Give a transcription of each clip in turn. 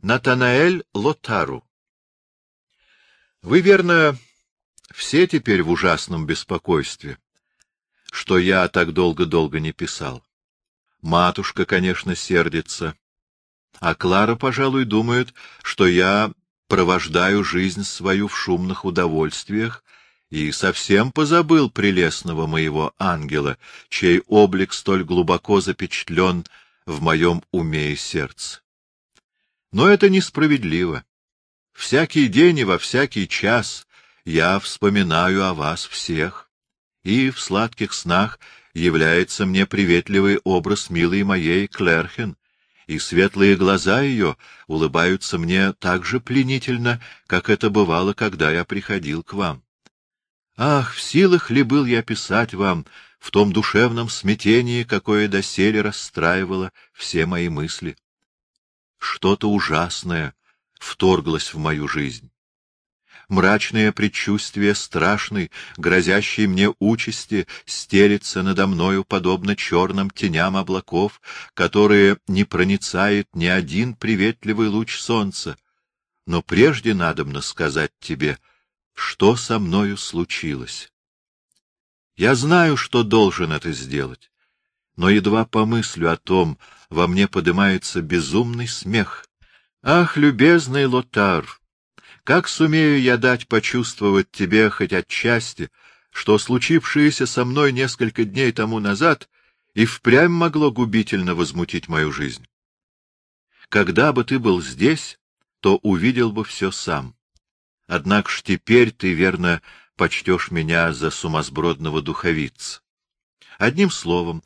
Натанаэль Лотару. Вы, верно, все теперь в ужасном беспокойстве, что я так долго-долго не писал. Матушка, конечно, сердится, а Клара, пожалуй, думает, что я провождаю жизнь свою в шумных удовольствиях и совсем позабыл прелестного моего ангела, чей облик столь глубоко запечатлен в моем уме и сердце. Но это несправедливо. Всякий день и во всякий час я вспоминаю о вас всех, и в сладких снах является мне приветливый образ милой моей Клерхен, и светлые глаза ее улыбаются мне так же пленительно, как это бывало, когда я приходил к вам. Ах, в силах ли был я писать вам в том душевном смятении, какое доселе расстраивало все мои мысли? Что-то ужасное вторглось в мою жизнь. Мрачное предчувствие страшной, грозящей мне участи, стелится надо мною, подобно черным теням облаков, которые не проницает ни один приветливый луч солнца. Но прежде надобно сказать тебе, что со мною случилось. Я знаю, что должен это сделать, но едва помыслю о том, во мне поднимается безумный смех. Ах, любезный Лотар, как сумею я дать почувствовать тебе хоть отчасти, что случившееся со мной несколько дней тому назад и впрямь могло губительно возмутить мою жизнь? Когда бы ты был здесь, то увидел бы все сам. Однако ж теперь ты, верно, почтешь меня за сумасбродного духовица. Одним словом,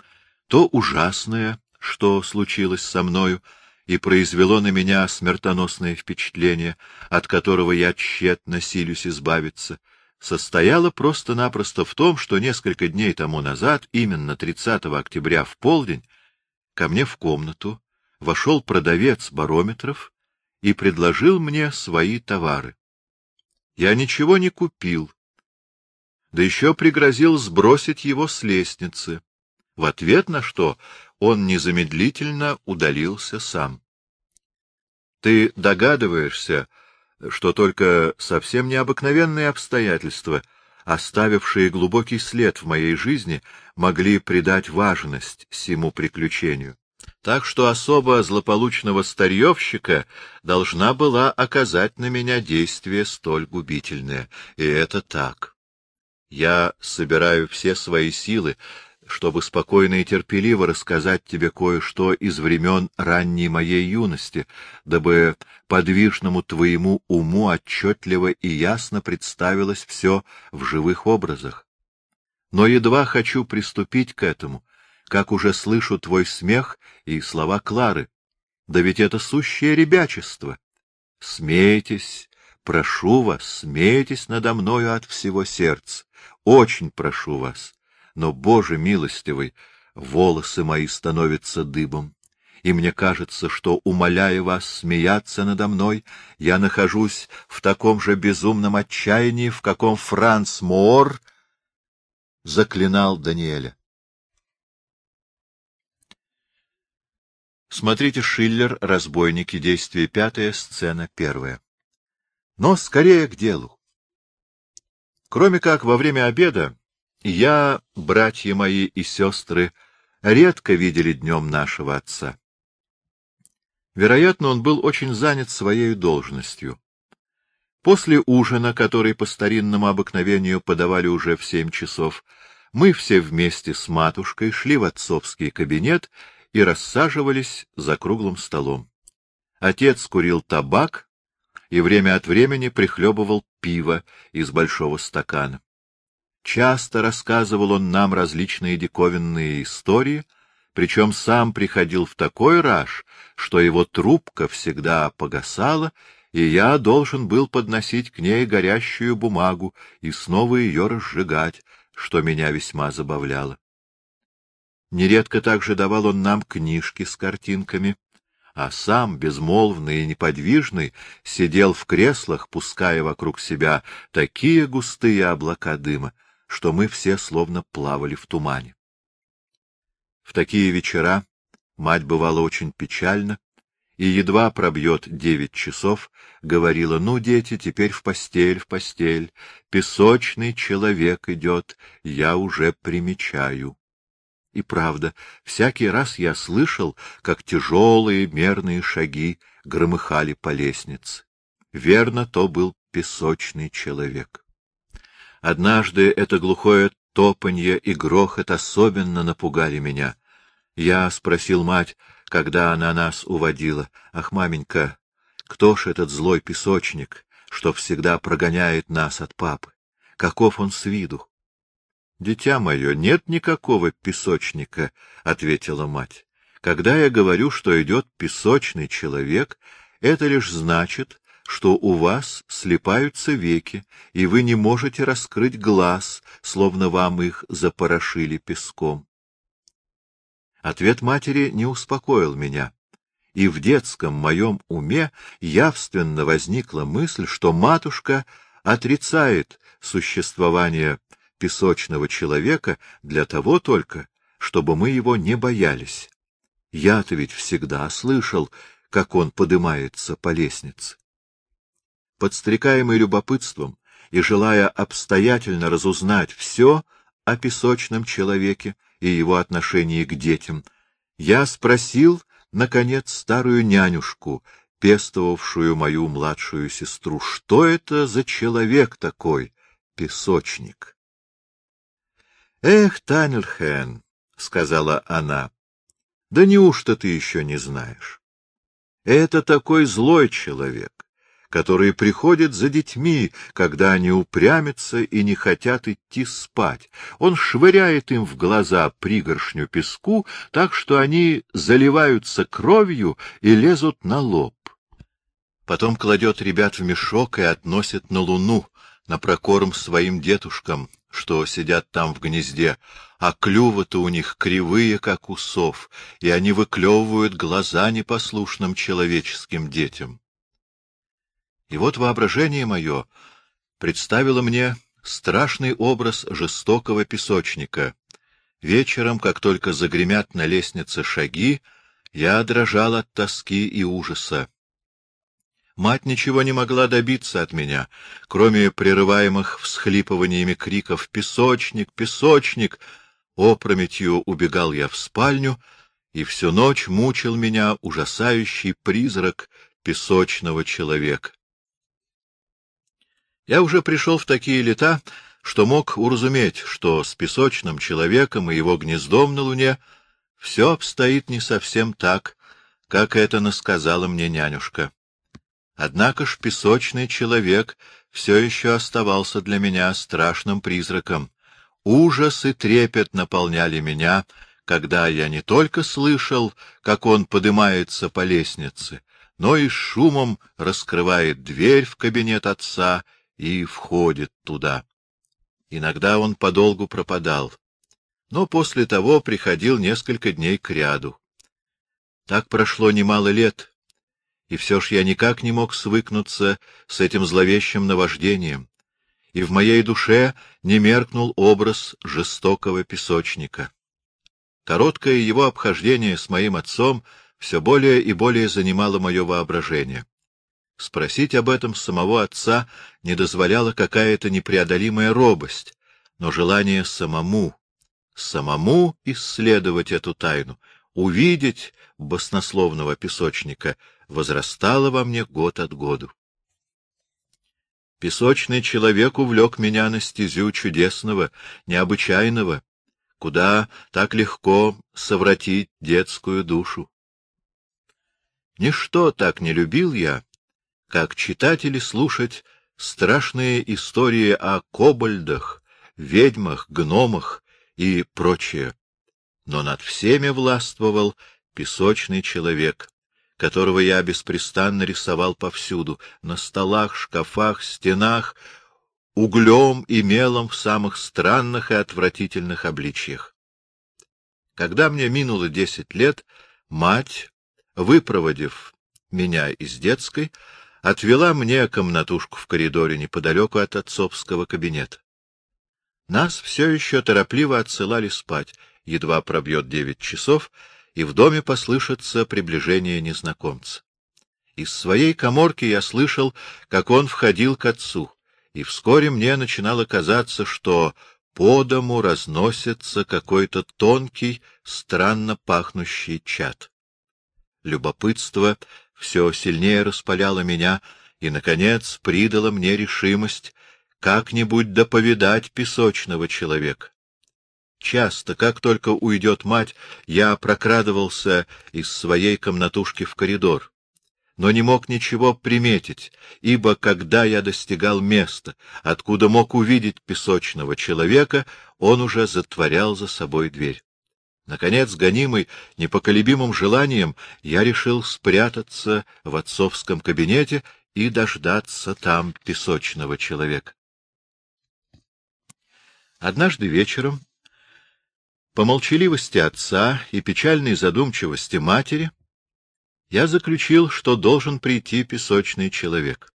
то ужасное, что случилось со мною, и произвело на меня смертоносное впечатление, от которого я тщетно силюсь избавиться, состояло просто-напросто в том, что несколько дней тому назад, именно 30 октября в полдень, ко мне в комнату вошел продавец барометров и предложил мне свои товары. Я ничего не купил, да еще пригрозил сбросить его с лестницы в ответ на что он незамедлительно удалился сам. Ты догадываешься, что только совсем необыкновенные обстоятельства, оставившие глубокий след в моей жизни, могли придать важность сему приключению. Так что особо злополучного старьевщика должна была оказать на меня действие столь губительное. И это так. Я собираю все свои силы, чтобы спокойно и терпеливо рассказать тебе кое-что из времен ранней моей юности, дабы подвижному твоему уму отчетливо и ясно представилось все в живых образах. Но едва хочу приступить к этому, как уже слышу твой смех и слова Клары. Да ведь это сущее ребячество. Смейтесь, прошу вас, смейтесь надо мною от всего сердца. Очень прошу вас но, Боже милостивый, волосы мои становятся дыбом, и мне кажется, что, умоляя вас смеяться надо мной, я нахожусь в таком же безумном отчаянии, в каком Франц Моор заклинал Даниэля. Смотрите Шиллер «Разбойники. Действие пятое. Сцена первая». Но скорее к делу. Кроме как во время обеда я, братья мои и сестры, редко видели днем нашего отца. Вероятно, он был очень занят своей должностью. После ужина, который по старинному обыкновению подавали уже в семь часов, мы все вместе с матушкой шли в отцовский кабинет и рассаживались за круглым столом. Отец курил табак и время от времени прихлебывал пиво из большого стакана. Часто рассказывал он нам различные диковинные истории, причем сам приходил в такой раж, что его трубка всегда погасала, и я должен был подносить к ней горящую бумагу и снова ее разжигать, что меня весьма забавляло. Нередко также давал он нам книжки с картинками, а сам, безмолвный и неподвижный, сидел в креслах, пуская вокруг себя такие густые облака дыма, что мы все словно плавали в тумане. В такие вечера мать бывала очень печальна и едва пробьет девять часов, говорила, «Ну, дети, теперь в постель, в постель, песочный человек идет, я уже примечаю». И правда, всякий раз я слышал, как тяжелые мерные шаги громыхали по лестнице. Верно, то был песочный человек. Однажды это глухое топанье и грохот особенно напугали меня. Я спросил мать, когда она нас уводила, «Ах, маменька, кто ж этот злой песочник, что всегда прогоняет нас от папы? Каков он с виду?» «Дитя мое, нет никакого песочника», — ответила мать. «Когда я говорю, что идет песочный человек, это лишь значит, что у вас слепаются веки, и вы не можете раскрыть глаз, словно вам их запорошили песком. Ответ матери не успокоил меня, и в детском моем уме явственно возникла мысль, что матушка отрицает существование песочного человека для того только, чтобы мы его не боялись. Я-то ведь всегда слышал, как он подымается по лестнице. Подстрекаемый любопытством и желая обстоятельно разузнать все о песочном человеке и его отношении к детям, я спросил, наконец, старую нянюшку, пестовавшую мою младшую сестру, что это за человек такой, песочник? — Эх, Танельхен, — сказала она, — да неужто ты еще не знаешь? Это такой злой человек, который приходит за детьми, когда они упрямятся и не хотят идти спать. Он швыряет им в глаза пригоршню песку, так что они заливаются кровью и лезут на лоб. Потом кладет ребят в мешок и относит на луну, на прокорм своим дедушкам, что сидят там в гнезде, а клювы-то у них кривые, как усов, и они выклевывают глаза непослушным человеческим детям. И вот воображение мое представило мне страшный образ жестокого песочника. Вечером, как только загремят на лестнице шаги, я дрожал от тоски и ужаса. Мать ничего не могла добиться от меня, кроме прерываемых всхлипываниями криков «Песочник! Песочник!». Опрометью убегал я в спальню, и всю ночь мучил меня ужасающий призрак песочного человека. Я уже пришел в такие лета, что мог уразуметь, что с песочным человеком и его гнездом на луне все обстоит не совсем так, как это насказала мне нянюшка. Однако ж песочный человек все еще оставался для меня страшным призраком. Ужас и трепет наполняли меня, когда я не только слышал, как он поднимается по лестнице, но и шумом раскрывает дверь в кабинет отца и входит туда. Иногда он подолгу пропадал, но после того приходил несколько дней к ряду. Так прошло немало лет, и все ж я никак не мог свыкнуться с этим зловещим наваждением, и в моей душе не меркнул образ жестокого песочника. Короткое его обхождение с моим отцом все более и более занимало мое воображение. Спросить об этом самого отца не дозволяла какая-то непреодолимая робость, но желание самому, самому исследовать эту тайну, увидеть баснословного песочника возрастало во мне год от году. Песочный человек увлек меня на стезю чудесного, необычайного, куда так легко совратить детскую душу. Ничто так не любил я, как читать или слушать страшные истории о кобальдах, ведьмах, гномах и прочее. Но над всеми властвовал песочный человек, которого я беспрестанно рисовал повсюду, на столах, шкафах, стенах, углем и мелом в самых странных и отвратительных обличьях. Когда мне минуло десять лет, мать, выпроводив меня из детской, отвела мне комнатушку в коридоре неподалеку от отцовского кабинета. Нас все еще торопливо отсылали спать, едва пробьет девять часов, и в доме послышится приближение незнакомца. Из своей коморки я слышал, как он входил к отцу, и вскоре мне начинало казаться, что по дому разносится какой-то тонкий, странно пахнущий чад. Любопытство все сильнее распаляло меня и, наконец, придало мне решимость как-нибудь доповидать песочного человека. Часто, как только уйдет мать, я прокрадывался из своей комнатушки в коридор, но не мог ничего приметить, ибо когда я достигал места, откуда мог увидеть песочного человека, он уже затворял за собой дверь. Наконец, гонимый непоколебимым желанием, я решил спрятаться в отцовском кабинете и дождаться там песочного человека. Однажды вечером по молчаливости отца и печальной задумчивости матери я заключил, что должен прийти песочный человек.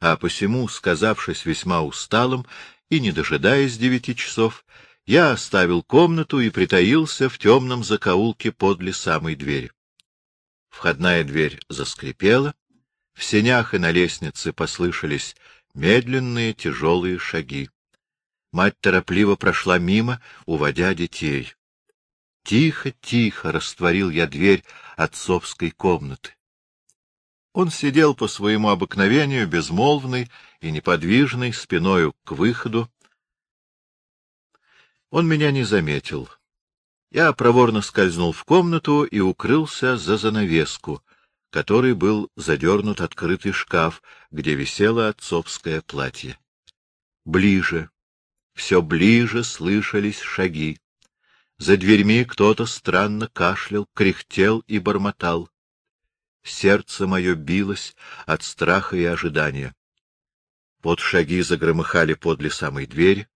А посему, сказавшись весьма усталым и не дожидаясь девяти часов, я оставил комнату и притаился в темном закоулке подле самой двери. Входная дверь заскрипела, в сенях и на лестнице послышались медленные тяжелые шаги. Мать торопливо прошла мимо, уводя детей. Тихо-тихо растворил я дверь отцовской комнаты. Он сидел по своему обыкновению, безмолвный и неподвижный, спиною к выходу. Он меня не заметил. Я проворно скользнул в комнату и укрылся за занавеску, которой был задернут открытый шкаф, где висело отцовское платье. Ближе, все ближе слышались шаги. За дверьми кто-то странно кашлял, кряхтел и бормотал. Сердце мое билось от страха и ожидания. Вот шаги загромыхали подле самой двери.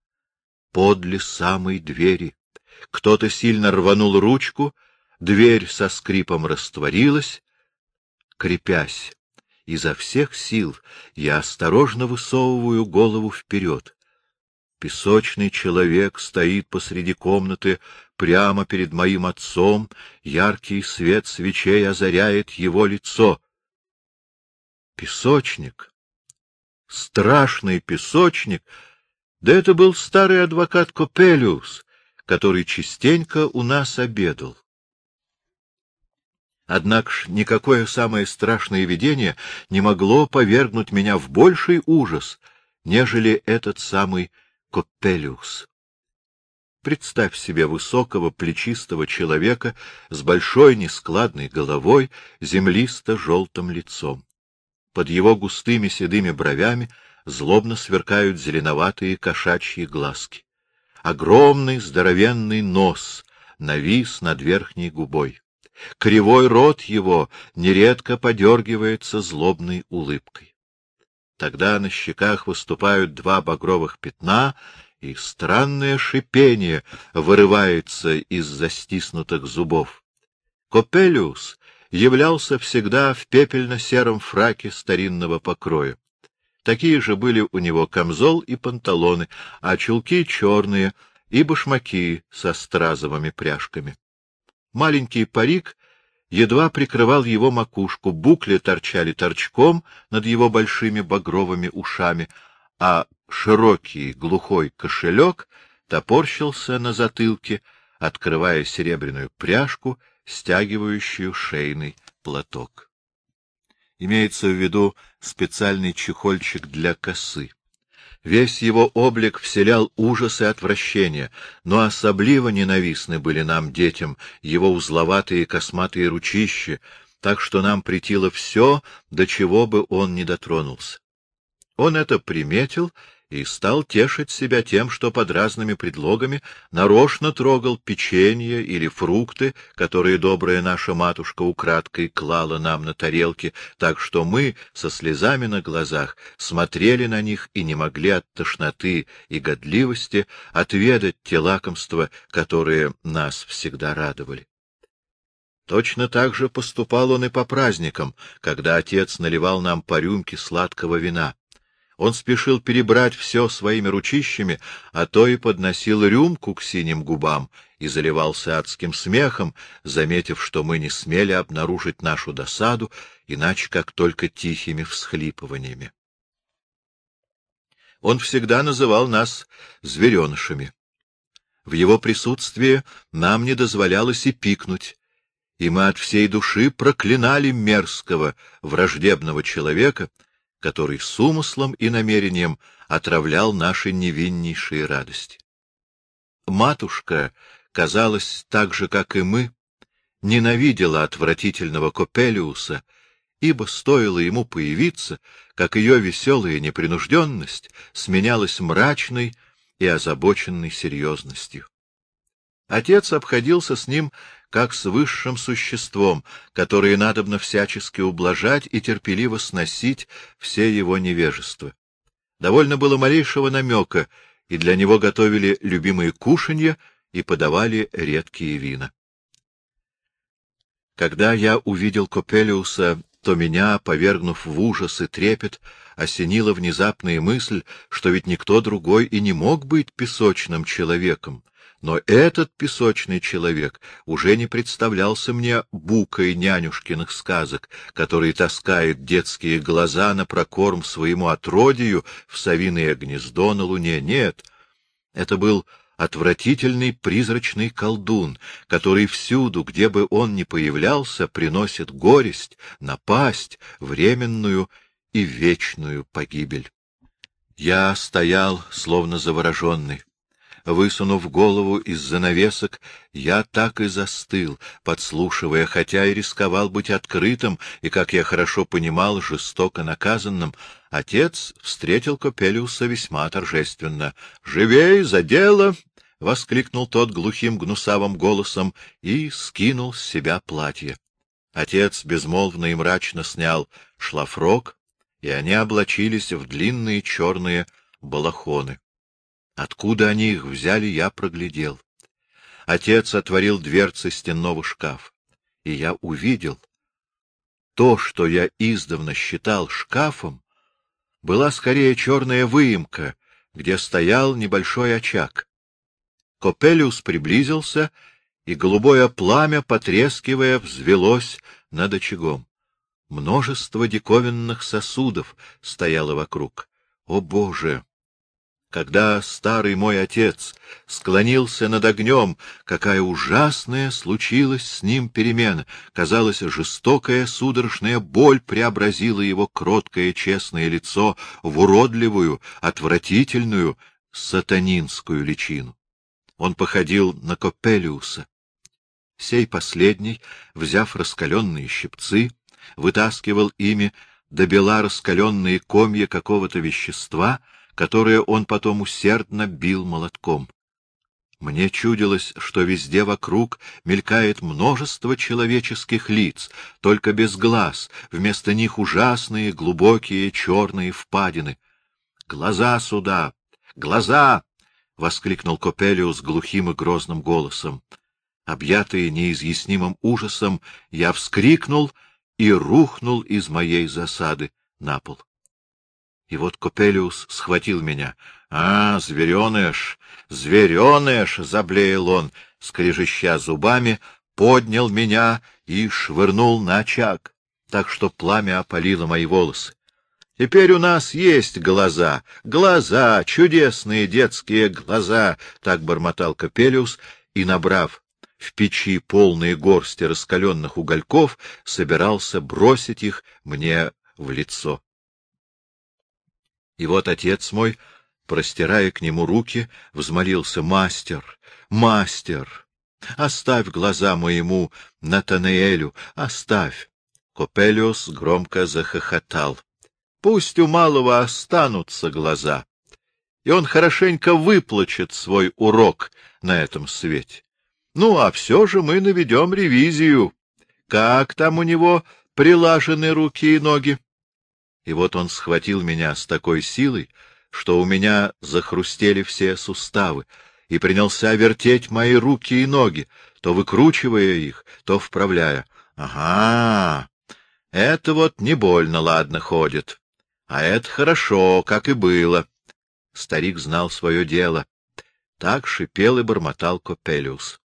Подле самой двери. Кто-то сильно рванул ручку, дверь со скрипом растворилась. Крепясь изо всех сил, я осторожно высовываю голову вперед. Песочный человек стоит посреди комнаты, прямо перед моим отцом, яркий свет свечей озаряет его лицо. Песочник, страшный песочник, да это был старый адвокат Копелиус, который частенько у нас обедал. Однако ж никакое самое страшное видение не могло повергнуть меня в больший ужас, нежели этот самый Коппелиус. Представь себе высокого, плечистого человека с большой нескладной головой, землисто-желтым лицом. Под его густыми седыми бровями злобно сверкают зеленоватые кошачьи глазки. Огромный здоровенный нос навис над верхней губой. Кривой рот его нередко подергивается злобной улыбкой. Тогда на щеках выступают два багровых пятна, и странное шипение вырывается из застиснутых зубов. Копелиус являлся всегда в пепельно-сером фраке старинного покроя. Такие же были у него камзол и панталоны, а чулки черные и башмаки со стразовыми пряжками. Маленький парик едва прикрывал его макушку, букли торчали торчком над его большими багровыми ушами, а широкий глухой кошелек топорщился на затылке, открывая серебряную пряжку, стягивающую шейный платок. Имеется в виду специальный чехольчик для косы. Весь его облик вселял ужас и отвращение, но особливо ненавистны были нам, детям, его узловатые косматые ручища, так что нам притило все, до чего бы он не дотронулся. Он это приметил и стал тешить себя тем, что под разными предлогами нарочно трогал печенье или фрукты, которые добрая наша матушка украдкой клала нам на тарелки, так что мы со слезами на глазах смотрели на них и не могли от тошноты и годливости отведать те лакомства, которые нас всегда радовали. Точно так же поступал он и по праздникам, когда отец наливал нам по рюмке сладкого вина. Он спешил перебрать все своими ручищами, а то и подносил рюмку к синим губам и заливался адским смехом, заметив, что мы не смели обнаружить нашу досаду, иначе как только тихими всхлипываниями. Он всегда называл нас зверенышами. В его присутствии нам не дозволялось и пикнуть, и мы от всей души проклинали мерзкого, враждебного человека, который с умыслом и намерением отравлял наши невиннейшие радости. Матушка, казалось, так же, как и мы, ненавидела отвратительного Копелиуса, ибо стоило ему появиться, как ее веселая непринужденность сменялась мрачной и озабоченной серьезностью. Отец обходился с ним как с высшим существом, которое надобно всячески ублажать и терпеливо сносить все его невежества. Довольно было малейшего намека, и для него готовили любимые кушанья и подавали редкие вина. Когда я увидел Копелиуса, то меня, повергнув в ужас и трепет, осенила внезапная мысль, что ведь никто другой и не мог быть песочным человеком, но этот песочный человек уже не представлялся мне букой нянюшкиных сказок, который таскает детские глаза на прокорм своему отродию в совиное гнездо на луне. Нет, это был отвратительный призрачный колдун, который всюду, где бы он ни появлялся, приносит горесть, напасть, временную и вечную погибель. Я стоял, словно завороженный высунув голову из занавесок, я так и застыл, подслушивая, хотя и рисковал быть открытым и, как я хорошо понимал, жестоко наказанным. Отец встретил Копелиуса весьма торжественно. — Живей за дело! — воскликнул тот глухим гнусавым голосом и скинул с себя платье. Отец безмолвно и мрачно снял шлафрок, и они облачились в длинные черные балахоны. Откуда они их взяли, я проглядел. Отец отворил дверцы стенного шкафа, и я увидел. То, что я издавна считал шкафом, была скорее черная выемка, где стоял небольшой очаг. Копелиус приблизился, и голубое пламя, потрескивая, взвелось над очагом. Множество диковинных сосудов стояло вокруг. О, Боже! Когда старый мой отец склонился над огнем, какая ужасная случилась с ним перемена. Казалось, жестокая судорожная боль преобразила его кроткое честное лицо в уродливую, отвратительную, сатанинскую личину. Он походил на Копелиуса. Сей последний, взяв раскаленные щипцы, вытаскивал ими до бела раскаленные комья какого-то вещества — которое он потом усердно бил молотком. Мне чудилось, что везде вокруг мелькает множество человеческих лиц, только без глаз, вместо них ужасные, глубокие, черные впадины. «Глаза сюда! Глаза!» — воскликнул Копелиус глухим и грозным голосом. Объятый неизъяснимым ужасом, я вскрикнул и рухнул из моей засады на пол. И вот Копелиус схватил меня. — А, звереныш, звереныш! — заблеял он, скрежеща зубами, поднял меня и швырнул на очаг, так что пламя опалило мои волосы. Теперь у нас есть глаза, глаза, чудесные детские глаза, — так бормотал Капелиус, и, набрав в печи полные горсти раскаленных угольков, собирался бросить их мне в лицо. И вот отец мой, простирая к нему руки, взмолился, «Мастер, мастер, оставь глаза моему Натанаэлю, оставь!» Копелиус громко захохотал. «Пусть у малого останутся глаза, и он хорошенько выплачет свой урок на этом свете. Ну, а все же мы наведем ревизию. Как там у него прилажены руки и ноги?» И вот он схватил меня с такой силой, что у меня захрустели все суставы, и принялся вертеть мои руки и ноги, то выкручивая их, то вправляя. Ага, это вот не больно ладно ходит. А это хорошо, как и было. Старик знал свое дело. Так шипел и бормотал Копелиус.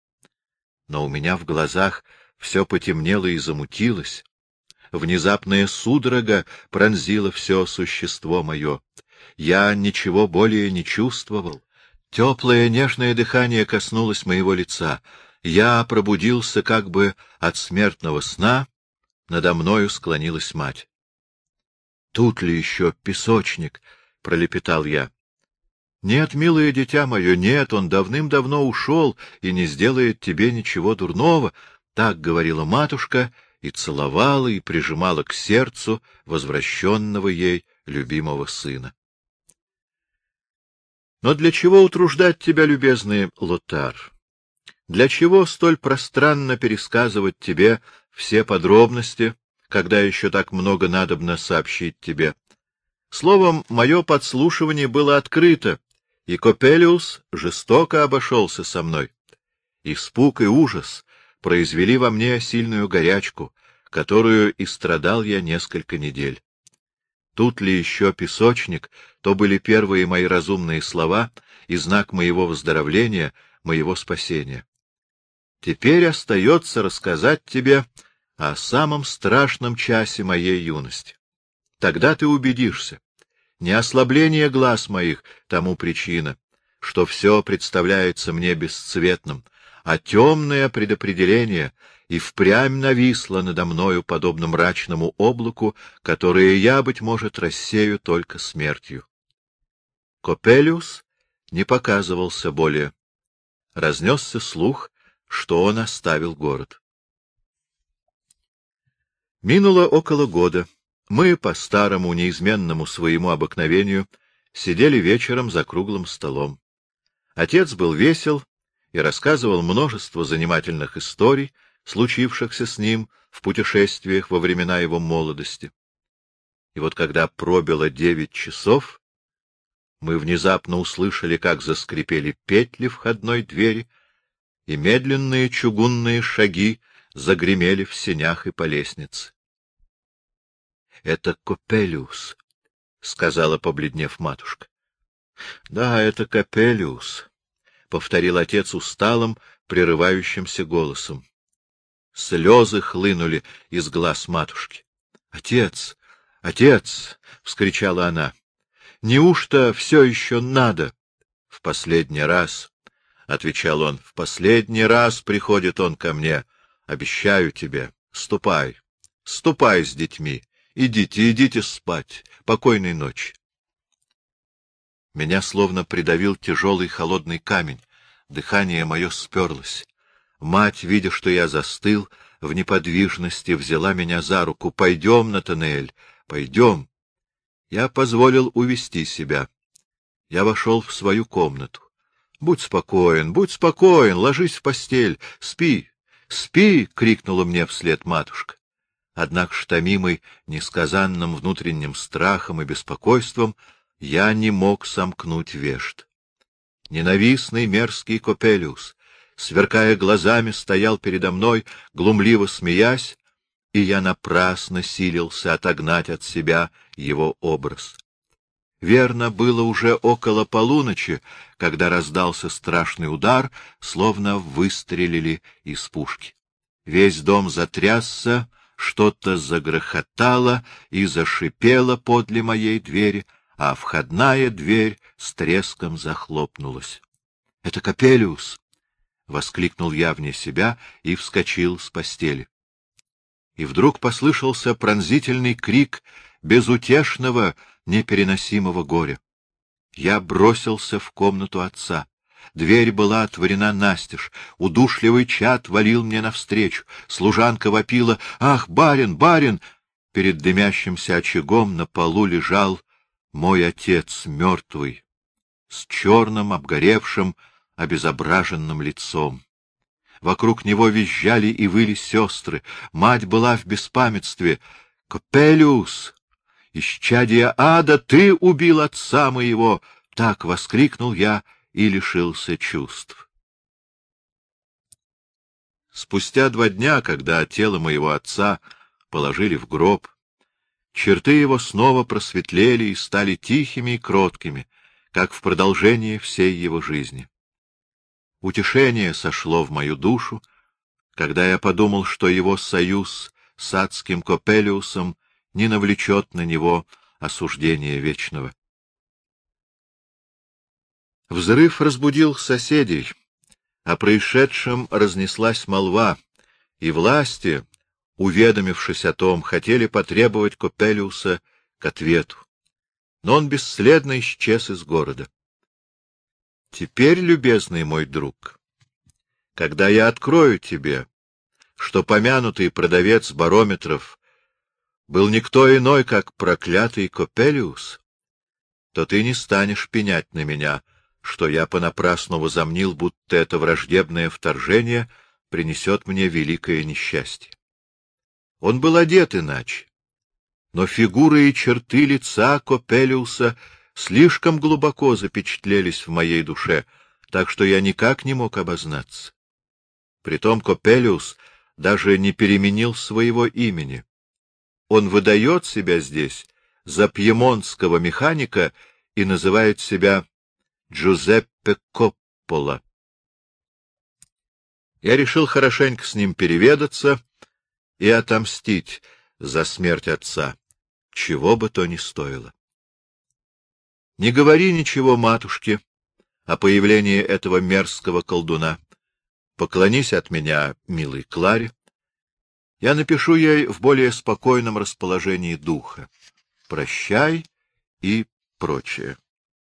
но у меня в глазах все потемнело и замутилось. Внезапная судорога пронзила все существо мое. Я ничего более не чувствовал. Теплое нежное дыхание коснулось моего лица. Я пробудился как бы от смертного сна. Надо мною склонилась мать. — Тут ли еще песочник? — пролепетал я. — Нет, милое дитя мое, нет, он давным-давно ушел и не сделает тебе ничего дурного, — так говорила матушка и целовала и прижимала к сердцу возвращенного ей любимого сына. Но для чего утруждать тебя, любезный Лотар? Для чего столь пространно пересказывать тебе все подробности, когда еще так много надобно сообщить тебе? Словом, мое подслушивание было открыто, и Копелиус жестоко обошелся со мной. Испуг и ужас произвели во мне сильную горячку, которую и страдал я несколько недель. Тут ли еще песочник, то были первые мои разумные слова и знак моего выздоровления, моего спасения. Теперь остается рассказать тебе о самом страшном часе моей юности. Тогда ты убедишься. Не ослабление глаз моих тому причина, что все представляется мне бесцветным, а темное предопределение и впрямь нависло надо мною, подобно мрачному облаку, которое я, быть может, рассею только смертью. Копелиус не показывался более. Разнесся слух, что он оставил город. Минуло около года. Мы, по старому неизменному своему обыкновению, сидели вечером за круглым столом. Отец был весел и рассказывал множество занимательных историй, случившихся с ним в путешествиях во времена его молодости. И вот когда пробило девять часов, мы внезапно услышали, как заскрипели петли входной двери, и медленные чугунные шаги загремели в сенях и по лестнице. — Это Копелиус, — сказала, побледнев матушка. — Да, это Копелиус, — повторил отец усталым, прерывающимся голосом. Слезы хлынули из глаз матушки. — Отец! Отец! — вскричала она. — Неужто все еще надо? — В последний раз, — отвечал он, — в последний раз приходит он ко мне. Обещаю тебе, ступай, ступай с детьми. Идите, идите спать. Покойной ночи. Меня словно придавил тяжелый холодный камень. Дыхание мое сперлось. Мать, видя, что я застыл, в неподвижности взяла меня за руку. — Пойдем, Натанель, пойдем. Я позволил увести себя. Я вошел в свою комнату. — Будь спокоен, будь спокоен, ложись в постель, спи, спи! — крикнула мне вслед матушка. Однако, штомимый несказанным внутренним страхом и беспокойством, я не мог сомкнуть вешт. Ненавистный мерзкий Копелиус, сверкая глазами, стоял передо мной, глумливо смеясь, и я напрасно силился отогнать от себя его образ. Верно, было уже около полуночи, когда раздался страшный удар, словно выстрелили из пушки. Весь дом затрясся, что-то загрохотало и зашипело подле моей двери, а входная дверь с треском захлопнулась. — Это Капелиус! — воскликнул я вне себя и вскочил с постели. И вдруг послышался пронзительный крик безутешного, непереносимого горя. Я бросился в комнату отца. Дверь была отворена настежь, удушливый чад валил мне навстречу, служанка вопила «Ах, барин, барин!» Перед дымящимся очагом на полу лежал мой отец, мертвый, с черным, обгоревшим, обезображенным лицом. Вокруг него визжали и выли сестры. Мать была в беспамятстве. — Копелиус! Исчадие ада, ты убил отца моего! — так воскликнул я и лишился чувств. Спустя два дня, когда тело моего отца положили в гроб, черты его снова просветлели и стали тихими и кроткими, как в продолжении всей его жизни. Утешение сошло в мою душу, когда я подумал, что его союз с адским Копелиусом не навлечет на него осуждение вечного. Взрыв разбудил соседей. О происшедшем разнеслась молва, и власти, уведомившись о том, хотели потребовать Копелиуса к ответу. Но он бесследно исчез из города. Теперь, любезный мой друг, когда я открою тебе, что помянутый продавец барометров был никто иной, как проклятый Копелиус, то ты не станешь пенять на меня, что я понапрасну возомнил, будто это враждебное вторжение принесет мне великое несчастье. Он был одет иначе, но фигуры и черты лица Копелиуса слишком глубоко запечатлелись в моей душе, так что я никак не мог обознаться. Притом Копелиус даже не переменил своего имени. Он выдает себя здесь за пьемонтского механика и называет себя Джузеппе Коппола. Я решил хорошенько с ним переведаться и отомстить за смерть отца, чего бы то ни стоило. Не говори ничего матушке о появлении этого мерзкого колдуна. Поклонись от меня, милой Кларе. Я напишу ей в более спокойном расположении духа. Прощай и прочее.